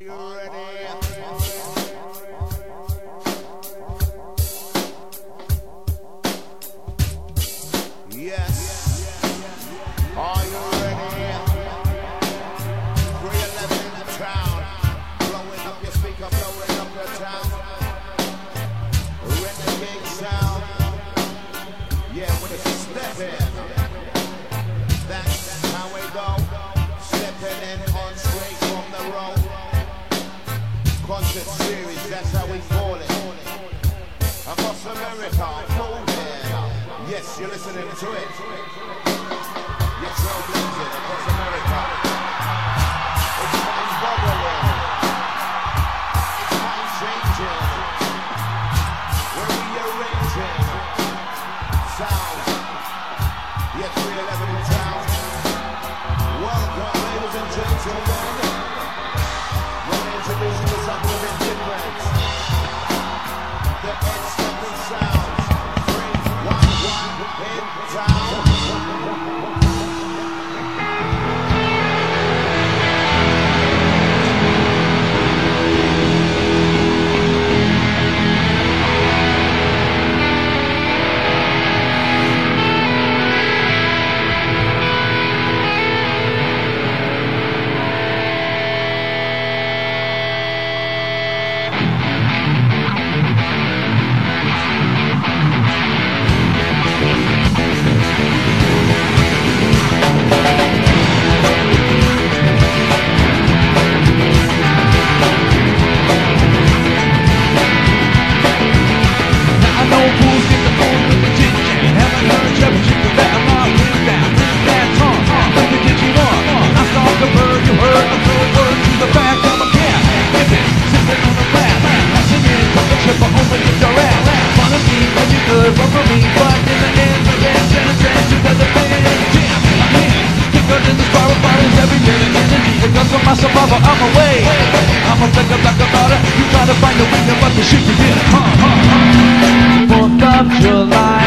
You ready? Series, that's how we call it. Across America, I'm cool there. Yes, you're listening to it. You're across America. for But in the end, and the kick the spiral every minute And need for my survival, I'm away. I'm a flicker, You try to find winner, but the did. Fourth of July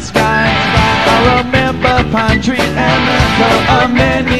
Sky. I remember pine and the of many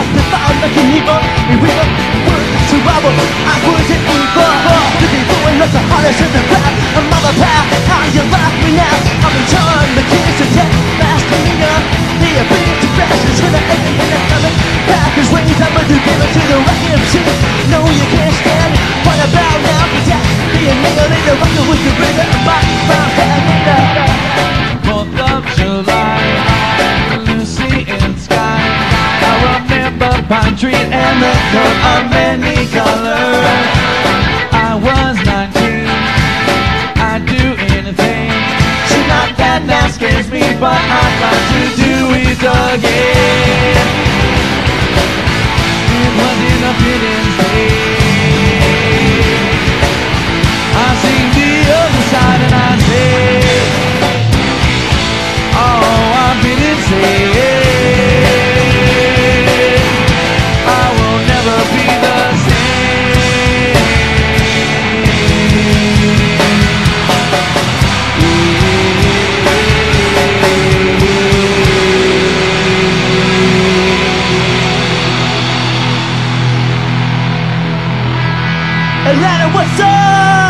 like an evil We to I wasn't evil The people and not the hardest in the rap I'm on the path, how you. love me now I'm enjoying the kiss pine tree and the coat of many colors. I was 19, I'd do anything. She's not that now scares me, but I'd like to do it again. It was in a pittance. what's up?